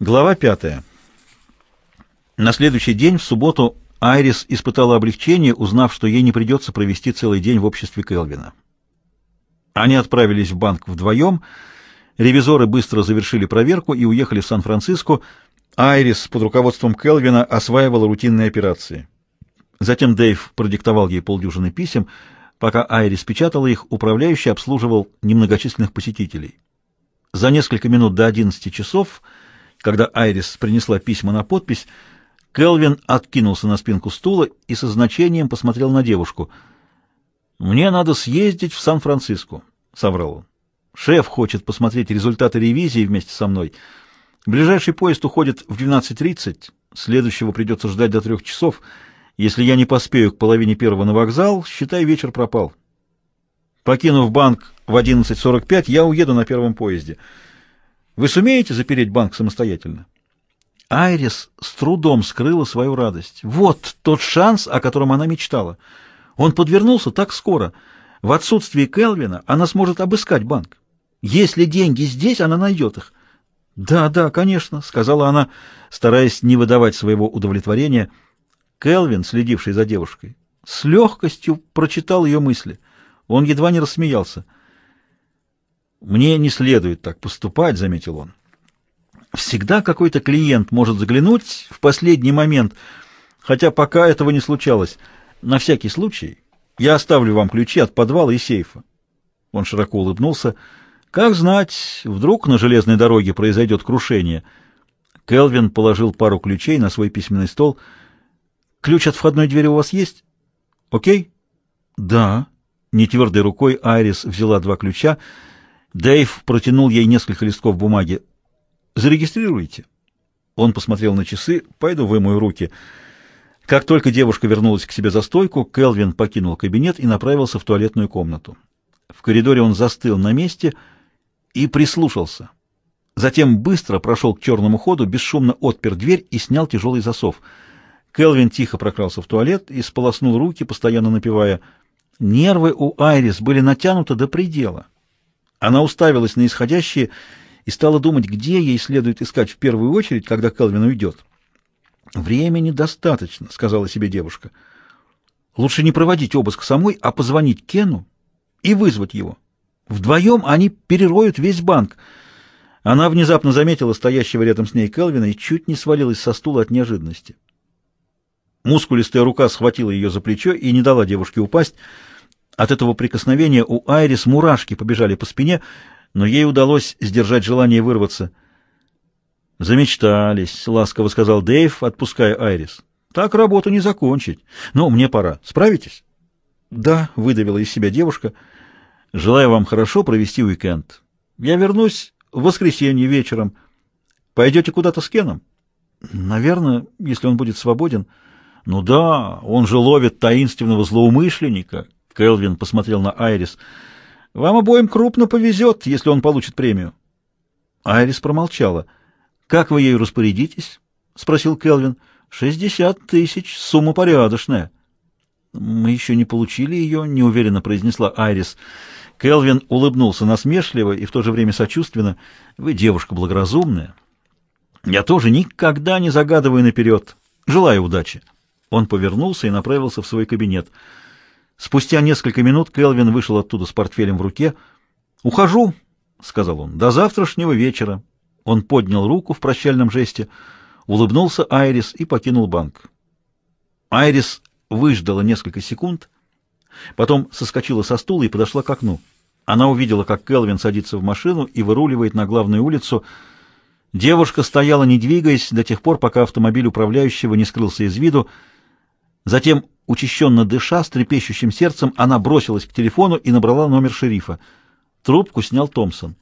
Глава пятая. На следующий день, в субботу, Айрис испытала облегчение, узнав, что ей не придется провести целый день в обществе Келвина. Они отправились в банк вдвоем, ревизоры быстро завершили проверку и уехали в Сан-Франциско. Айрис под руководством Келвина осваивала рутинные операции. Затем Дэйв продиктовал ей полдюжины писем. Пока Айрис печатала их, управляющий обслуживал немногочисленных посетителей. За несколько минут до 11 часов – когда Айрис принесла письма на подпись, Келвин откинулся на спинку стула и со значением посмотрел на девушку. «Мне надо съездить в Сан-Франциско», — соврал он. «Шеф хочет посмотреть результаты ревизии вместе со мной. Ближайший поезд уходит в 12.30, следующего придется ждать до трех часов. Если я не поспею к половине первого на вокзал, считай, вечер пропал. Покинув банк в 11.45, я уеду на первом поезде». Вы сумеете запереть банк самостоятельно? Айрис с трудом скрыла свою радость. Вот тот шанс, о котором она мечтала. Он подвернулся так скоро. В отсутствие Келвина она сможет обыскать банк. Если деньги здесь, она найдет их. «Да, да, конечно», — сказала она, стараясь не выдавать своего удовлетворения. Келвин, следивший за девушкой, с легкостью прочитал ее мысли. Он едва не рассмеялся. «Мне не следует так поступать», — заметил он. «Всегда какой-то клиент может заглянуть в последний момент, хотя пока этого не случалось. На всякий случай я оставлю вам ключи от подвала и сейфа». Он широко улыбнулся. «Как знать, вдруг на железной дороге произойдет крушение». Келвин положил пару ключей на свой письменный стол. «Ключ от входной двери у вас есть?» «Окей?» «Да». Нетвердой рукой Айрис взяла два ключа — Дэйв протянул ей несколько листков бумаги. «Зарегистрируйте». Он посмотрел на часы. «Пойду вымою руки». Как только девушка вернулась к себе за стойку, Келвин покинул кабинет и направился в туалетную комнату. В коридоре он застыл на месте и прислушался. Затем быстро прошел к черному ходу, бесшумно отпер дверь и снял тяжелый засов. Келвин тихо прокрался в туалет и сполоснул руки, постоянно напевая. Нервы у Айрис были натянуты до предела. Она уставилась на исходящие и стала думать, где ей следует искать в первую очередь, когда Келвин уйдет. «Времени достаточно», — сказала себе девушка. «Лучше не проводить обыск самой, а позвонить Кену и вызвать его. Вдвоем они перероют весь банк». Она внезапно заметила стоящего рядом с ней Келвина и чуть не свалилась со стула от неожиданности. Мускулистая рука схватила ее за плечо и не дала девушке упасть. От этого прикосновения у Айрис мурашки побежали по спине, но ей удалось сдержать желание вырваться. «Замечтались», — ласково сказал Дэйв, отпуская Айрис. «Так работу не закончить. Но мне пора. Справитесь?» «Да», — выдавила из себя девушка. «Желаю вам хорошо провести уикенд. Я вернусь в воскресенье вечером. Пойдете куда-то с Кеном?» «Наверное, если он будет свободен». «Ну да, он же ловит таинственного злоумышленника, Келвин посмотрел на Айрис. «Вам обоим крупно повезет, если он получит премию». Айрис промолчала. «Как вы ею распорядитесь?» — спросил Келвин. «Шестьдесят тысяч, сумма порядочная». «Мы еще не получили ее», — неуверенно произнесла Айрис. Келвин улыбнулся насмешливо и в то же время сочувственно. «Вы девушка благоразумная. Я тоже никогда не загадываю наперед. Желаю удачи». Он повернулся и направился в свой кабинет. Спустя несколько минут Келвин вышел оттуда с портфелем в руке. «Ухожу», — сказал он, — «до завтрашнего вечера». Он поднял руку в прощальном жесте, улыбнулся Айрис и покинул банк. Айрис выждала несколько секунд, потом соскочила со стула и подошла к окну. Она увидела, как Келвин садится в машину и выруливает на главную улицу. Девушка стояла, не двигаясь, до тех пор, пока автомобиль управляющего не скрылся из виду. Затем Учащенно дыша, с трепещущим сердцем, она бросилась к телефону и набрала номер шерифа. Трубку снял Томпсон.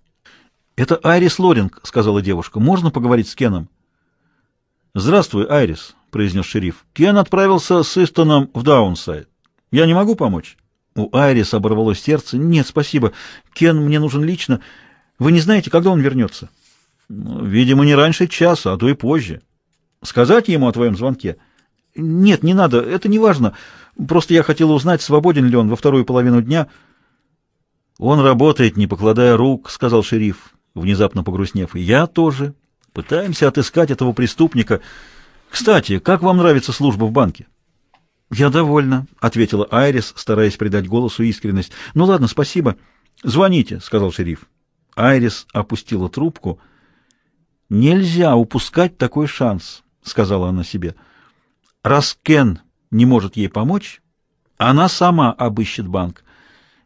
«Это Айрис Лоринг», — сказала девушка. «Можно поговорить с Кеном?» «Здравствуй, Айрис», — произнес шериф. «Кен отправился с Истоном в Даунсайд. Я не могу помочь?» У Айрис оборвалось сердце. «Нет, спасибо. Кен мне нужен лично. Вы не знаете, когда он вернется?» «Ну, «Видимо, не раньше часа, а то и позже. Сказать ему о твоем звонке?» «Нет, не надо, это не важно. Просто я хотела узнать, свободен ли он во вторую половину дня». «Он работает, не покладая рук», — сказал шериф, внезапно погрустнев. «Я тоже. Пытаемся отыскать этого преступника. Кстати, как вам нравится служба в банке? «Я довольна», — ответила Айрис, стараясь придать голосу искренность. «Ну ладно, спасибо. Звоните», — сказал шериф. Айрис опустила трубку. «Нельзя упускать такой шанс», — сказала она себе. «Раз Кен не может ей помочь, она сама обыщет банк.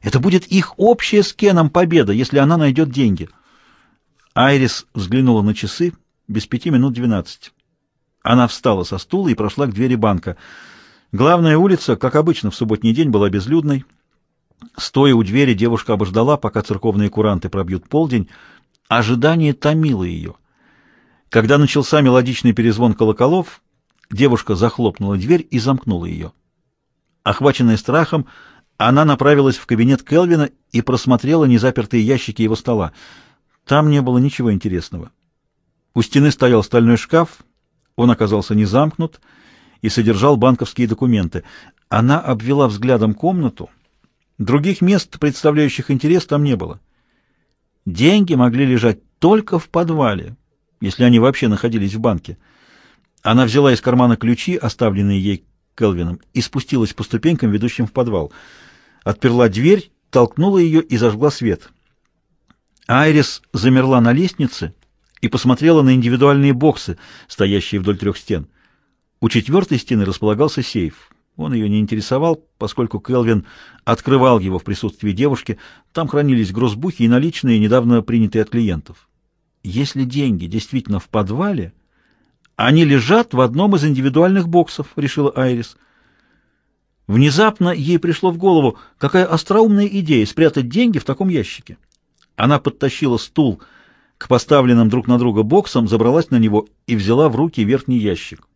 Это будет их общая с Кеном победа, если она найдет деньги». Айрис взглянула на часы без пяти минут двенадцать. Она встала со стула и прошла к двери банка. Главная улица, как обычно в субботний день, была безлюдной. Стоя у двери, девушка обождала, пока церковные куранты пробьют полдень. Ожидание томило ее. Когда начался мелодичный перезвон колоколов, девушка захлопнула дверь и замкнула ее. Охваченная страхом, она направилась в кабинет Келвина и просмотрела незапертые ящики его стола. Там не было ничего интересного. У стены стоял стальной шкаф, он оказался не замкнут и содержал банковские документы. Она обвела взглядом комнату. Других мест, представляющих интерес, там не было. Деньги могли лежать только в подвале, если они вообще находились в банке. Она взяла из кармана ключи, оставленные ей Келвином, и спустилась по ступенькам, ведущим в подвал. Отперла дверь, толкнула ее и зажгла свет. Айрис замерла на лестнице и посмотрела на индивидуальные боксы, стоящие вдоль трех стен. У четвертой стены располагался сейф. Он ее не интересовал, поскольку Келвин открывал его в присутствии девушки. Там хранились грозбухи и наличные, недавно принятые от клиентов. Если деньги действительно в подвале, они лежат в одном из индивидуальных боксов, решила Айрис. Внезапно ей пришло в голову, какая остроумная идея спрятать деньги в таком ящике. Она подтащила стул к поставленным друг на друга боксам, забралась на него и взяла в руки верхний ящик.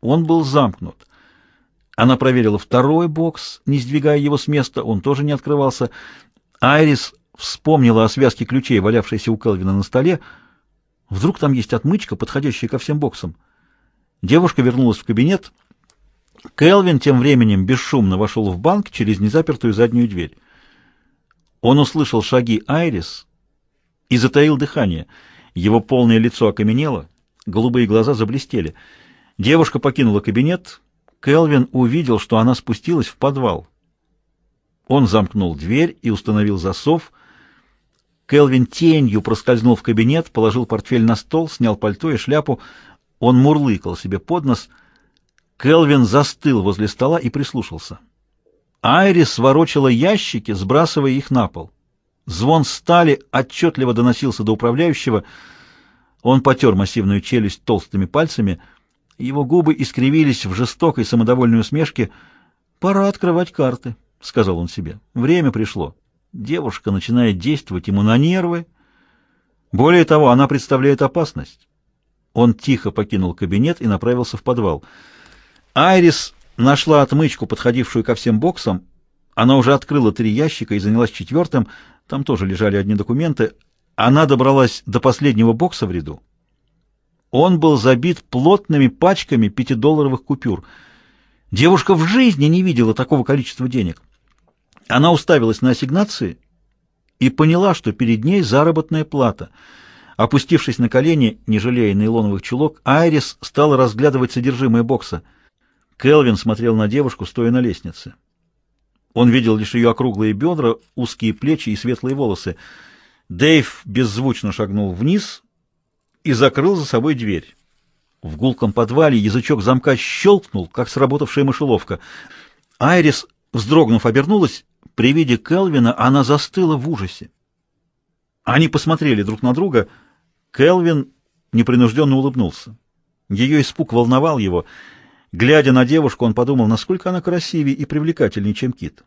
Он был замкнут. Она проверила второй бокс, не сдвигая его с места, он тоже не открывался. Айрис вспомнила о связке ключей, валявшейся у Келвина на столе. Вдруг там есть отмычка, подходящая ко всем боксам. Девушка вернулась в кабинет. Келвин тем временем бесшумно вошел в банк через незапертую заднюю дверь. Он услышал шаги Айрис и затаил дыхание. Его полное лицо окаменело, голубые глаза заблестели — Девушка покинула кабинет. Келвин увидел, что она спустилась в подвал. Он замкнул дверь и установил засов. Келвин тенью проскользнул в кабинет, положил портфель на стол, снял пальто и шляпу. Он мурлыкал себе под нос. Келвин застыл возле стола и прислушался. Айрис сворочила ящики, сбрасывая их на пол. Звон стали отчетливо доносился до управляющего. Он потер массивную челюсть толстыми пальцами — его губы искривились в жестокой самодовольной усмешке. «Пора открывать карты», — сказал он себе. «Время пришло. Девушка начинает действовать ему на нервы. Более того, она представляет опасность». Он тихо покинул кабинет и направился в подвал. Айрис нашла отмычку, подходившую ко всем боксам. Она уже открыла три ящика и занялась четвертым. Там тоже лежали одни документы. Она добралась до последнего бокса в ряду. Он был забит плотными пачками пятидолларовых купюр. Девушка в жизни не видела такого количества денег. Она уставилась на ассигнации и поняла, что перед ней заработная плата. Опустившись на колени, не жалея нейлоновых чулок, Айрис стала разглядывать содержимое бокса. Келвин смотрел на девушку, стоя на лестнице. Он видел лишь ее округлые бедра, узкие плечи и светлые волосы. Дэйв беззвучно шагнул вниз, и закрыл за собой дверь. В гулком подвале язычок замка щелкнул, как сработавшая мышеловка. Айрис, вздрогнув, обернулась. При виде Келвина она застыла в ужасе. Они посмотрели друг на друга. Келвин непринужденно улыбнулся. Ее испуг волновал его. Глядя на девушку, он подумал, насколько она красивее и привлекательнее, чем Кит.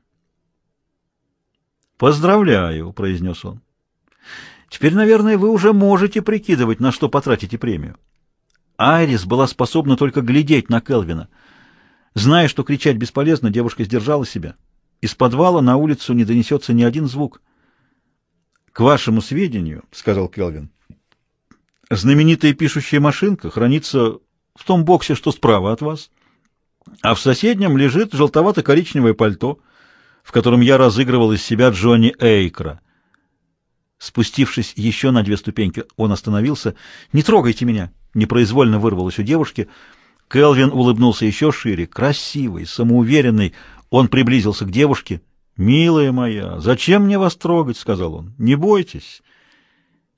«Поздравляю», — произнес он. Теперь, наверное, вы уже можете прикидывать, на что потратите премию. Айрис была способна только глядеть на Келвина. Зная, что кричать бесполезно, девушка сдержала себя. Из подвала на улицу не донесется ни один звук. — К вашему сведению, — сказал Келвин, — знаменитая пишущая машинка хранится в том боксе, что справа от вас, а в соседнем лежит желтовато-коричневое пальто, в котором я разыгрывал из себя Джонни Эйкра — Спустившись еще на две ступеньки, он остановился. «Не трогайте меня!» — непроизвольно вырвалось у девушки. Келвин улыбнулся еще шире. Красивый, самоуверенный. Он приблизился к девушке. «Милая моя, зачем мне вас трогать?» — сказал он. «Не бойтесь».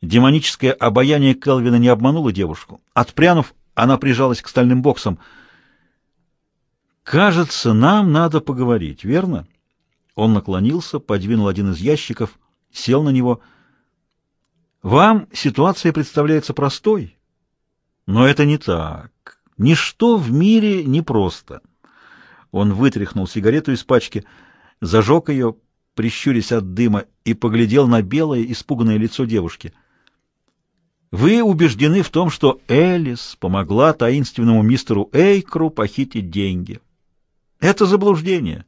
Демоническое обаяние Келвина не обмануло девушку. Отпрянув, она прижалась к стальным боксам. «Кажется, нам надо поговорить, верно?» Он наклонился, подвинул один из ящиков, сел на него. «Вам ситуация представляется простой, но это не так. Ничто в мире не просто». Он вытряхнул сигарету из пачки, зажег ее, прищурясь от дыма, и поглядел на белое, испуганное лицо девушки. «Вы убеждены в том, что Элис помогла таинственному мистеру Эйкру похитить деньги. Это заблуждение».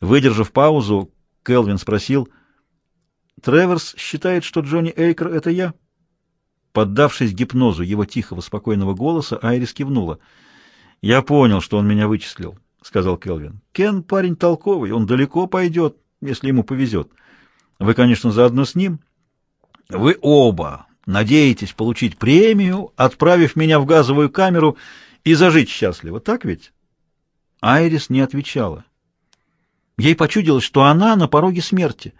Выдержав паузу, Келвин спросил, «Треверс считает, что Джонни Эйкер — это я?» Поддавшись гипнозу его тихого, спокойного голоса, Айрис кивнула. «Я понял, что он меня вычислил», — сказал Келвин. «Кен парень толковый, он далеко пойдет, если ему повезет. Вы, конечно, заодно с ним. Вы оба надеетесь получить премию, отправив меня в газовую камеру и зажить счастливо, так ведь?» Айрис не отвечала. Ей почудилось, что она на пороге смерти.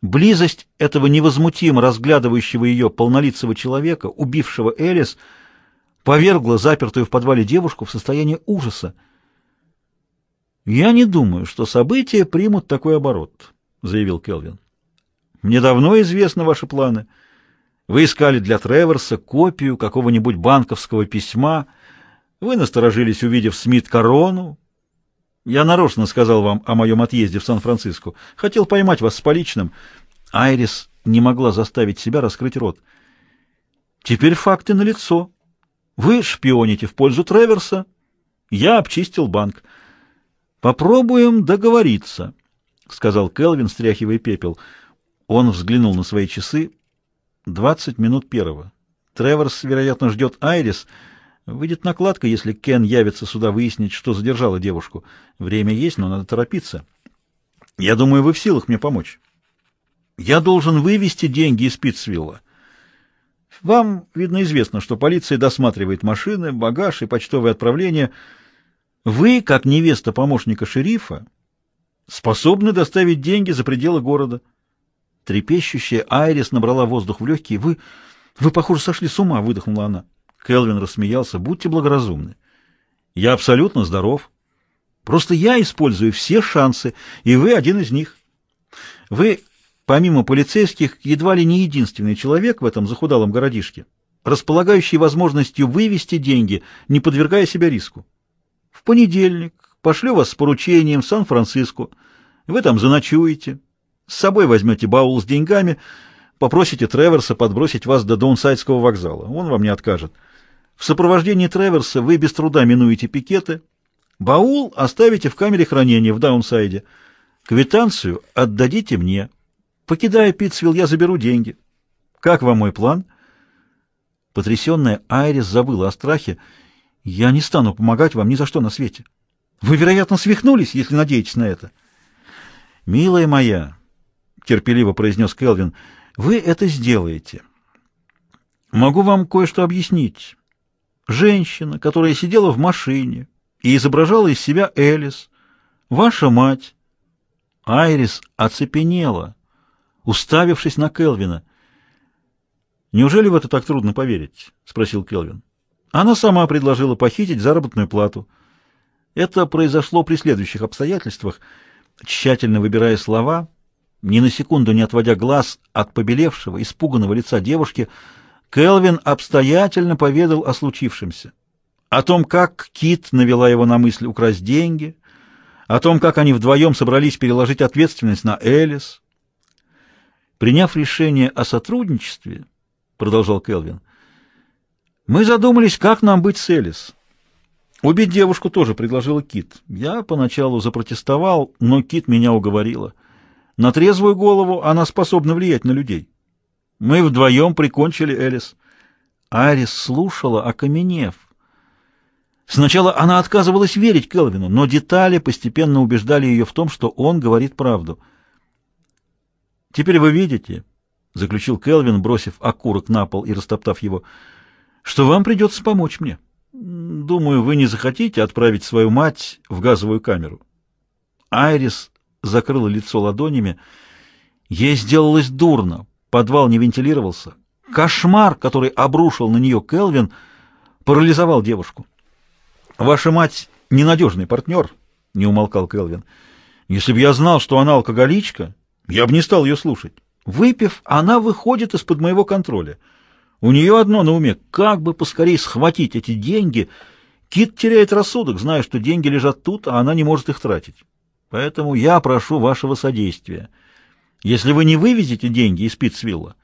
Близость этого невозмутимо разглядывающего ее полнолицего человека, убившего Элис, повергла запертую в подвале девушку в состояние ужаса. «Я не думаю, что события примут такой оборот», — заявил Келвин. «Мне давно известны ваши планы. Вы искали для Треворса копию какого-нибудь банковского письма, вы насторожились, увидев Смит корону, я нарочно сказал вам о моем отъезде в Сан-Франциско. Хотел поймать вас с поличным. Айрис не могла заставить себя раскрыть рот. Теперь факты налицо. Вы шпионите в пользу Треверса. Я обчистил банк. Попробуем договориться, — сказал Келвин, стряхивая пепел. Он взглянул на свои часы. Двадцать минут первого. Треверс, вероятно, ждет Айрис — Выйдет накладка, если Кен явится сюда выяснить, что задержала девушку. Время есть, но надо торопиться. Я думаю, вы в силах мне помочь. Я должен вывести деньги из Питцвилла. Вам, видно, известно, что полиция досматривает машины, багаж и почтовые отправления. Вы, как невеста помощника шерифа, способны доставить деньги за пределы города. Трепещущая Айрис набрала воздух в легкие. Вы, вы, похоже, сошли с ума, выдохнула она. Келвин рассмеялся. «Будьте благоразумны. Я абсолютно здоров. Просто я использую все шансы, и вы один из них. Вы, помимо полицейских, едва ли не единственный человек в этом захудалом городишке, располагающий возможностью вывести деньги, не подвергая себя риску. В понедельник пошлю вас с поручением в Сан-Франциско. Вы там заночуете, с собой возьмете баул с деньгами, попросите Треверса подбросить вас до Даунсайдского вокзала. Он вам не откажет. В сопровождении Треверса вы без труда минуете пикеты. Баул оставите в камере хранения в Даунсайде. Квитанцию отдадите мне. Покидая Питцвилл, я заберу деньги. Как вам мой план? Потрясенная Айрис забыла о страхе. Я не стану помогать вам ни за что на свете. Вы, вероятно, свихнулись, если надеетесь на это. Милая моя, терпеливо произнес Келвин, вы это сделаете. Могу вам кое-что объяснить. Женщина, которая сидела в машине и изображала из себя Элис. Ваша мать. Айрис оцепенела, уставившись на Келвина. «Неужели в это так трудно поверить?» — спросил Келвин. Она сама предложила похитить заработную плату. Это произошло при следующих обстоятельствах. Тщательно выбирая слова, ни на секунду не отводя глаз от побелевшего, испуганного лица девушки, Келвин обстоятельно поведал о случившемся, о том, как Кит навела его на мысль украсть деньги, о том, как они вдвоем собрались переложить ответственность на Элис. Приняв решение о сотрудничестве, продолжал Келвин, мы задумались, как нам быть с Элис. Убить девушку тоже предложила Кит. Я поначалу запротестовал, но Кит меня уговорила. На трезвую голову она способна влиять на людей. Мы вдвоем прикончили Элис. Арис слушала, окаменев. Сначала она отказывалась верить Келвину, но детали постепенно убеждали ее в том, что он говорит правду. Теперь вы видите, — заключил Келвин, бросив окурок на пол и растоптав его, — что вам придется помочь мне. Думаю, вы не захотите отправить свою мать в газовую камеру. Айрис закрыла лицо ладонями. Ей сделалось дурно, подвал не вентилировался. Кошмар, который обрушил на нее Келвин, парализовал девушку. «Ваша мать — ненадежный партнер», — не умолкал Келвин. «Если бы я знал, что она алкоголичка, я бы не стал ее слушать. Выпив, она выходит из-под моего контроля. У нее одно на уме — как бы поскорее схватить эти деньги. Кит теряет рассудок, зная, что деньги лежат тут, а она не может их тратить. Поэтому я прошу вашего содействия. Если вы не вывезете деньги из Питцвилла,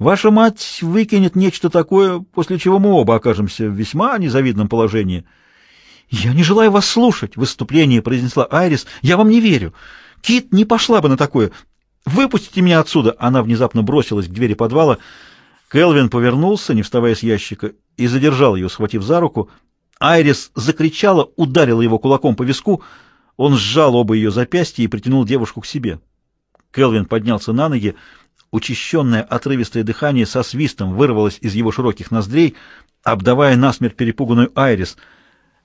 ваша мать выкинет нечто такое, после чего мы оба окажемся в весьма незавидном положении. «Я не желаю вас слушать», — в выступлении произнесла Айрис. «Я вам не верю. Кит не пошла бы на такое. «Выпустите меня отсюда!» Она внезапно бросилась к двери подвала. Келвин повернулся, не вставая с ящика, и задержал ее, схватив за руку. Айрис закричала, ударила его кулаком по виску. Он сжал оба ее запястья и притянул девушку к себе. Келвин поднялся на ноги. Учащенное отрывистое дыхание со свистом вырвалось из его широких ноздрей, обдавая насмерть перепуганную Айрис.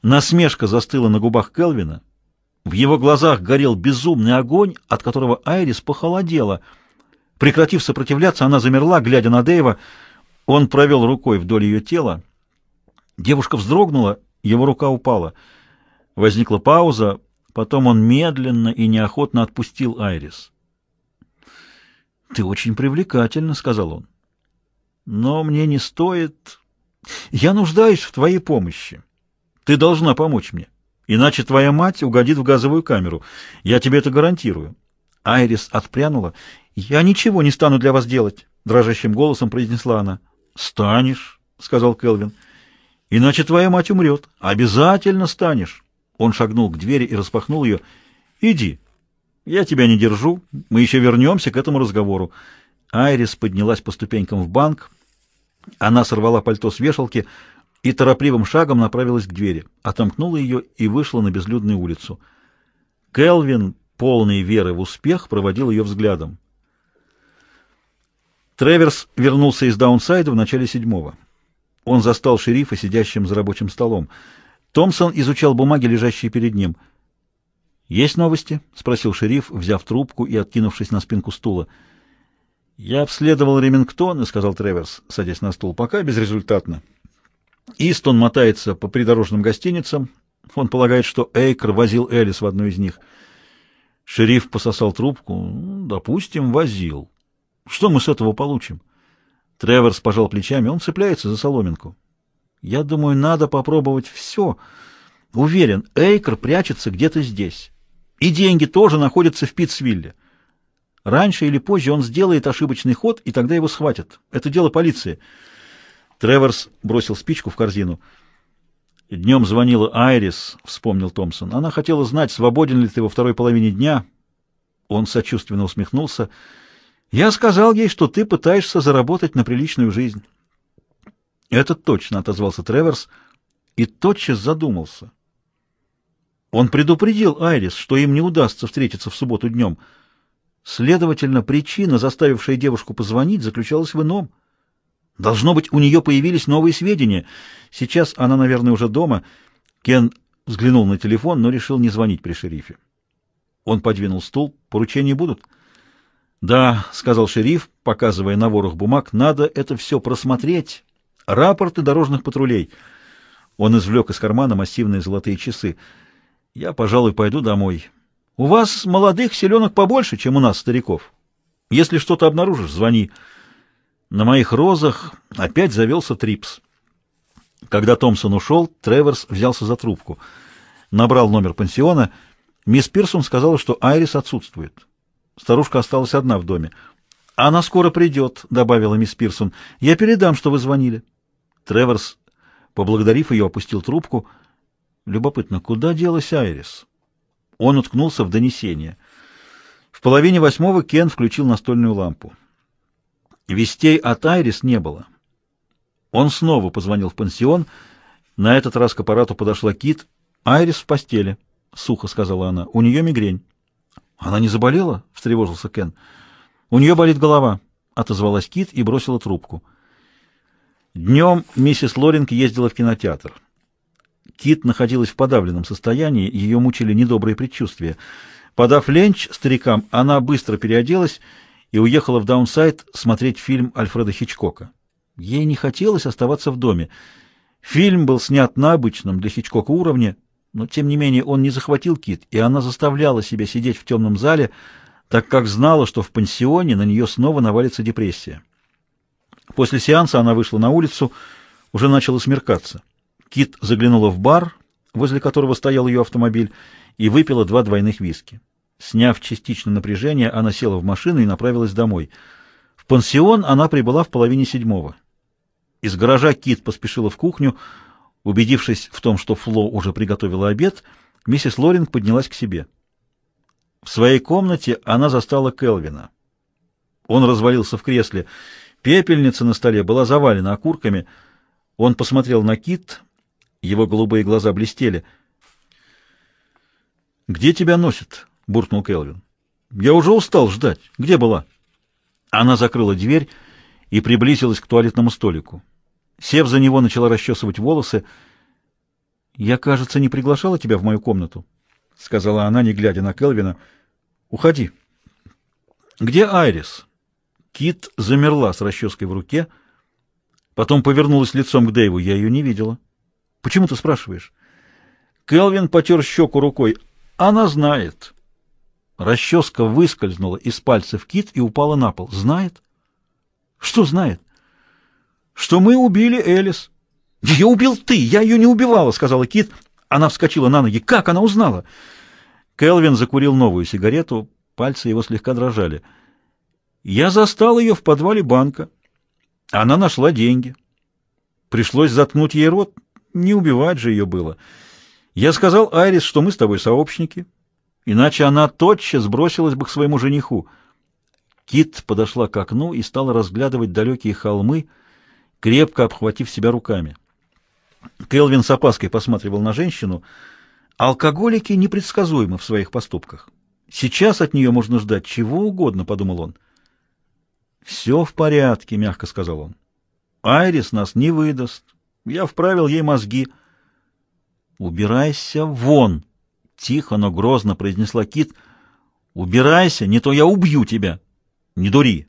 Насмешка застыла на губах Келвина. В его глазах горел безумный огонь, от которого Айрис похолодела. Прекратив сопротивляться, она замерла, глядя на Дэйва. Он провел рукой вдоль ее тела. Девушка вздрогнула, его рука упала. Возникла пауза, потом он медленно и неохотно отпустил Айрис. «Ты очень привлекательна», — сказал он. «Но мне не стоит... Я нуждаюсь в твоей помощи. Ты должна помочь мне». Иначе твоя мать угодит в газовую камеру. Я тебе это гарантирую. Айрис отпрянула. «Я ничего не стану для вас делать», — дрожащим голосом произнесла она. «Станешь», — сказал Келвин. «Иначе твоя мать умрет. Обязательно станешь». Он шагнул к двери и распахнул ее. «Иди. Я тебя не держу. Мы еще вернемся к этому разговору». Айрис поднялась по ступенькам в банк. Она сорвала пальто с вешалки, и торопливым шагом направилась к двери, отомкнула ее и вышла на безлюдную улицу. Келвин, полный веры в успех, проводил ее взглядом. Треверс вернулся из Даунсайда в начале седьмого. Он застал шерифа, сидящим за рабочим столом. Томпсон изучал бумаги, лежащие перед ним. «Есть новости?» — спросил шериф, взяв трубку и откинувшись на спинку стула. «Я обследовал Ремингтон», — сказал Треверс, садясь на стул, — «пока безрезультатно». Истон мотается по придорожным гостиницам. Он полагает, что Эйкер возил Элис в одну из них. Шериф пососал трубку. Допустим, возил. Что мы с этого получим? Треворс пожал плечами. Он цепляется за соломинку. Я думаю, надо попробовать все. Уверен, Эйкер прячется где-то здесь. И деньги тоже находятся в Питцвилле. Раньше или позже он сделает ошибочный ход, и тогда его схватят. Это дело полиции. Треворс бросил спичку в корзину. «Днем звонила Айрис», — вспомнил Томпсон. «Она хотела знать, свободен ли ты во второй половине дня». Он сочувственно усмехнулся. «Я сказал ей, что ты пытаешься заработать на приличную жизнь». «Это точно», — отозвался Треворс и тотчас задумался. Он предупредил Айрис, что им не удастся встретиться в субботу днем. Следовательно, причина, заставившая девушку позвонить, заключалась в ином — Должно быть, у нее появились новые сведения. Сейчас она, наверное, уже дома. Кен взглянул на телефон, но решил не звонить при шерифе. Он подвинул стул. Поручения будут? Да, сказал шериф, показывая на ворох бумаг. Надо это все просмотреть. Рапорты дорожных патрулей. Он извлек из кармана массивные золотые часы. Я, пожалуй, пойду домой. У вас молодых селенок побольше, чем у нас, стариков. Если что-то обнаружишь, звони. На моих розах опять завелся трипс. Когда Томпсон ушел, Треворс взялся за трубку. Набрал номер пансиона. Мисс Пирсон сказала, что Айрис отсутствует. Старушка осталась одна в доме. «Она скоро придет», — добавила мисс Пирсон. «Я передам, что вы звонили». Треворс, поблагодарив ее, опустил трубку. Любопытно, куда делась Айрис? Он уткнулся в донесение. В половине восьмого Кен включил настольную лампу. Вестей от Айрис не было. Он снова позвонил в пансион. На этот раз к аппарату подошла Кит. «Айрис в постели», — сухо сказала она. «У нее мигрень». «Она не заболела?» — встревожился Кен. «У нее болит голова. отозвалась Кит и бросила трубку. Днем миссис Лоринг ездила в кинотеатр. Кит находилась в подавленном состоянии, ее мучили недобрые предчувствия. Подав ленч старикам, она быстро переоделась и уехала в Даунсайд смотреть фильм Альфреда Хичкока. Ей не хотелось оставаться в доме. Фильм был снят на обычном для Хичкока уровне, но тем не менее он не захватил Кит, и она заставляла себя сидеть в темном зале, так как знала, что в пансионе на нее снова навалится депрессия. После сеанса она вышла на улицу, уже начало смеркаться. Кит заглянула в бар, возле которого стоял ее автомобиль, и выпила два двойных виски. Сняв частично напряжение, она села в машину и направилась домой. В пансион она прибыла в половине седьмого. Из гаража Кит поспешила в кухню. Убедившись в том, что Фло уже приготовила обед, миссис Лоринг поднялась к себе. В своей комнате она застала Келвина. Он развалился в кресле. Пепельница на столе была завалена окурками. Он посмотрел на Кит, его голубые глаза блестели. «Где тебя носит?» — буркнул Келвин. «Я уже устал ждать. Где была?» Она закрыла дверь и приблизилась к туалетному столику. Сев за него, начала расчесывать волосы. «Я, кажется, не приглашала тебя в мою комнату», — сказала она, не глядя на Келвина. «Уходи». «Где Айрис?» Кит замерла с расческой в руке, потом повернулась лицом к Дэйву. «Я ее не видела». «Почему ты спрашиваешь?» Келвин потер щеку рукой. «Она знает». Расческа выскользнула из пальцев Кит и упала на пол. «Знает?» «Что знает?» Что мы убили Элис. Ее убил ты, я ее не убивала, сказала Кит. Она вскочила на ноги. Как она узнала? Келвин закурил новую сигарету, пальцы его слегка дрожали. Я застал ее в подвале банка. Она нашла деньги. Пришлось заткнуть ей рот, не убивать же ее было. Я сказал Айрис, что мы с тобой сообщники, иначе она тотчас бросилась бы к своему жениху. Кит подошла к окну и стала разглядывать далекие холмы, крепко обхватив себя руками. Келвин с опаской посматривал на женщину. Алкоголики непредсказуемы в своих поступках. Сейчас от нее можно ждать чего угодно, подумал он. Все в порядке, мягко сказал он. Айрис нас не выдаст. Я вправил ей мозги. Убирайся вон, тихо, но грозно произнесла Кит. Убирайся, не то я убью тебя. Не дури. —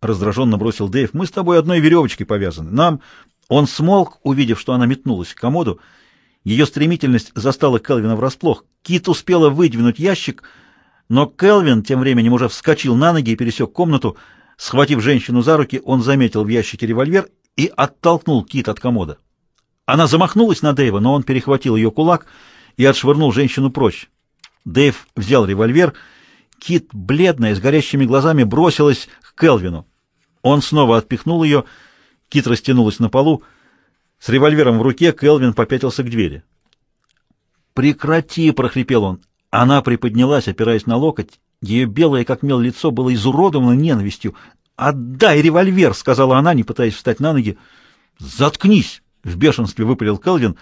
раздраженно бросил Дэйв. «Мы с тобой одной веревочкой повязаны. Нам...» Он смолк, увидев, что она метнулась к комоду. Ее стремительность застала Келвина врасплох. Кит успела выдвинуть ящик, но Келвин тем временем уже вскочил на ноги и пересек комнату. Схватив женщину за руки, он заметил в ящике револьвер и оттолкнул Кит от комода. Она замахнулась на Дэйва, но он перехватил ее кулак и отшвырнул женщину прочь. Дэйв взял револьвер. Кит, бледная, с горящими глазами, бросилась к Келвину. Он снова отпихнул ее, Кит растянулась на полу. С револьвером в руке Келвин попятился к двери. «Прекрати!» — прохрипел он. Она приподнялась, опираясь на локоть. Ее белое, как мел, лицо было изуродовано ненавистью. «Отдай револьвер!» — сказала она, не пытаясь встать на ноги. «Заткнись!» — в бешенстве выпалил Келвин.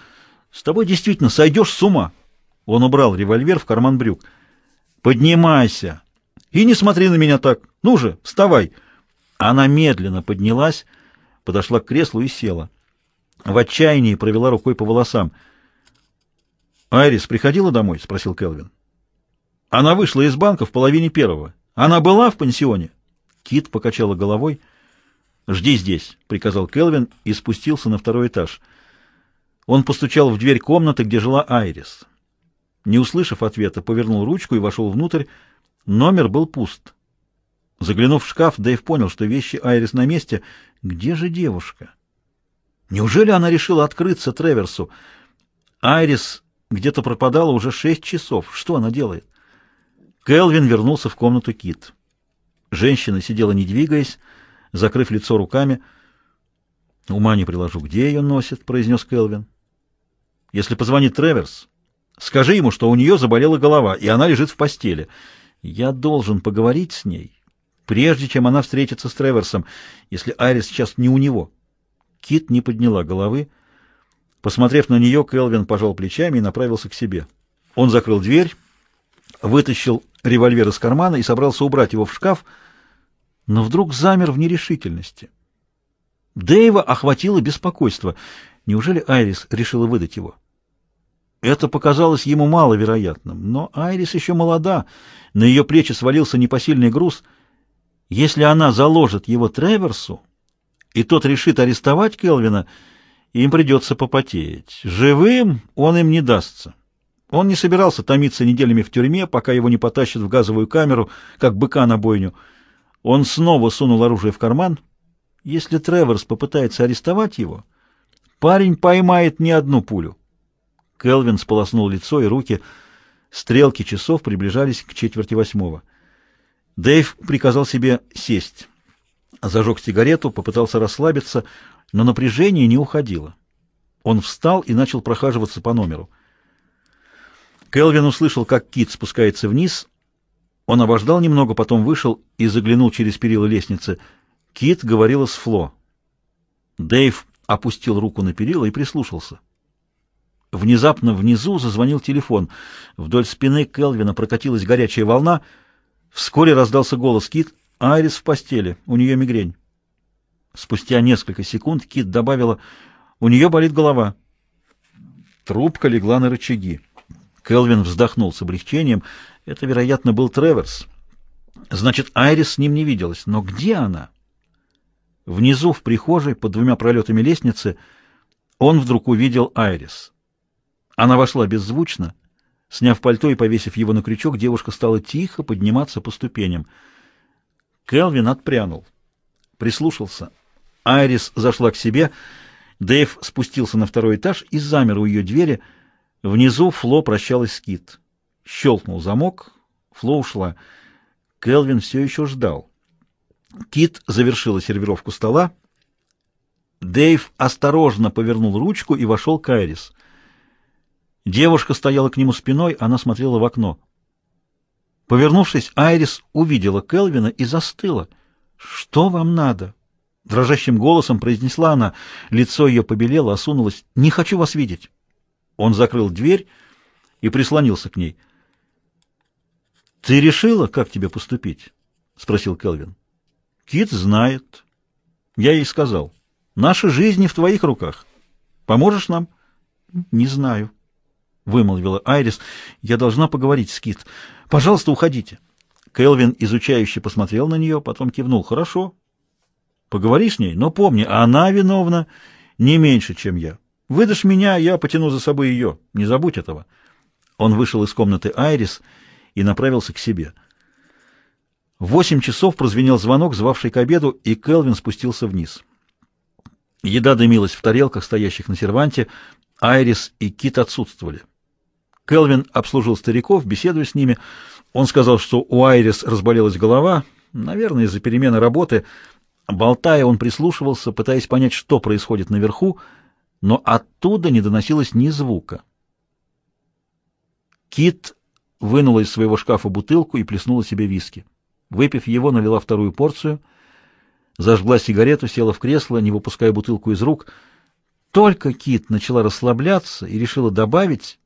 «С тобой действительно сойдешь с ума!» Он убрал револьвер в карман брюк. «Поднимайся! И не смотри на меня так! Ну же, вставай!» Она медленно поднялась, подошла к креслу и села. В отчаянии провела рукой по волосам. «Айрис приходила домой?» — спросил Келвин. «Она вышла из банка в половине первого. Она была в пансионе?» Кит покачала головой. «Жди здесь», — приказал Келвин и спустился на второй этаж. Он постучал в дверь комнаты, где жила Айрис. Не услышав ответа, повернул ручку и вошел внутрь. Номер был пуст. Заглянув в шкаф, Дэйв понял, что вещи Айрис на месте. Где же девушка? Неужели она решила открыться Треверсу? Айрис где-то пропадала уже шесть часов. Что она делает? Келвин вернулся в комнату Кит. Женщина сидела не двигаясь, закрыв лицо руками. «Ума не приложу, где ее носит?» — произнес Келвин. «Если позвонит Треверс, скажи ему, что у нее заболела голова, и она лежит в постели. Я должен поговорить с ней прежде чем она встретится с Треверсом, если Айрис сейчас не у него. Кит не подняла головы. Посмотрев на нее, Келвин пожал плечами и направился к себе. Он закрыл дверь, вытащил револьвер из кармана и собрался убрать его в шкаф, но вдруг замер в нерешительности. Дэйва охватило беспокойство. Неужели Айрис решила выдать его? Это показалось ему маловероятным, но Айрис еще молода, на ее плечи свалился непосильный груз. Если она заложит его Треверсу, и тот решит арестовать Келвина, им придется попотеть. Живым он им не дастся. Он не собирался томиться неделями в тюрьме, пока его не потащат в газовую камеру, как быка на бойню. Он снова сунул оружие в карман. Если Треворс попытается арестовать его, парень поймает не одну пулю. Келвин сполоснул лицо и руки. Стрелки часов приближались к четверти восьмого. Дэйв приказал себе сесть. Зажег сигарету, попытался расслабиться, но напряжение не уходило. Он встал и начал прохаживаться по номеру. Келвин услышал, как Кит спускается вниз, он обождал немного, потом вышел и заглянул через перила лестницы. Кит говорила с Фло. Дэйв опустил руку на перила и прислушался. Внезапно внизу зазвонил телефон. Вдоль спины Келвина прокатилась горячая волна. Вскоре раздался голос Кит. «Айрис в постели. У нее мигрень». Спустя несколько секунд Кит добавила «У нее болит голова». Трубка легла на рычаги. Келвин вздохнул с облегчением. Это, вероятно, был Треверс. Значит, Айрис с ним не виделась. Но где она? Внизу, в прихожей, под двумя пролетами лестницы, он вдруг увидел Айрис. Она вошла беззвучно. Сняв пальто и повесив его на крючок, девушка стала тихо подниматься по ступеням. Келвин отпрянул. Прислушался. Айрис зашла к себе. Дэйв спустился на второй этаж и замер у ее двери. Внизу Фло прощалась с Кит. Щелкнул замок, Фло ушла. Келвин все еще ждал. Кит завершила сервировку стола. Дэйв осторожно повернул ручку и вошел к Айрис. Девушка стояла к нему спиной, она смотрела в окно. Повернувшись, Айрис увидела Келвина и застыла. «Что вам надо?» Дрожащим голосом произнесла она. Лицо ее побелело, осунулось. «Не хочу вас видеть». Он закрыл дверь и прислонился к ней. «Ты решила, как тебе поступить?» — спросил Келвин. «Кит знает». Я ей сказал. «Наша жизнь не в твоих руках. Поможешь нам?» «Не знаю», — вымолвила Айрис. «Я должна поговорить с Кит. Пожалуйста, уходите». Келвин изучающе посмотрел на нее, потом кивнул. «Хорошо. Поговори с ней, но помни, она виновна не меньше, чем я. Выдашь меня, я потяну за собой ее. Не забудь этого». Он вышел из комнаты Айрис и направился к себе. В восемь часов прозвенел звонок, звавший к обеду, и Келвин спустился вниз. Еда дымилась в тарелках, стоящих на серванте, Айрис и Кит отсутствовали. Келвин обслужил стариков, беседуя с ними. Он сказал, что у Айрис разболелась голова, наверное, из-за перемены работы. Болтая, он прислушивался, пытаясь понять, что происходит наверху, но оттуда не доносилось ни звука. Кит вынула из своего шкафа бутылку и плеснула себе виски. Выпив его, налила вторую порцию, зажгла сигарету, села в кресло, не выпуская бутылку из рук. Только Кит начала расслабляться и решила добавить,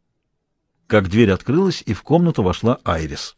как дверь открылась, и в комнату вошла Айрис.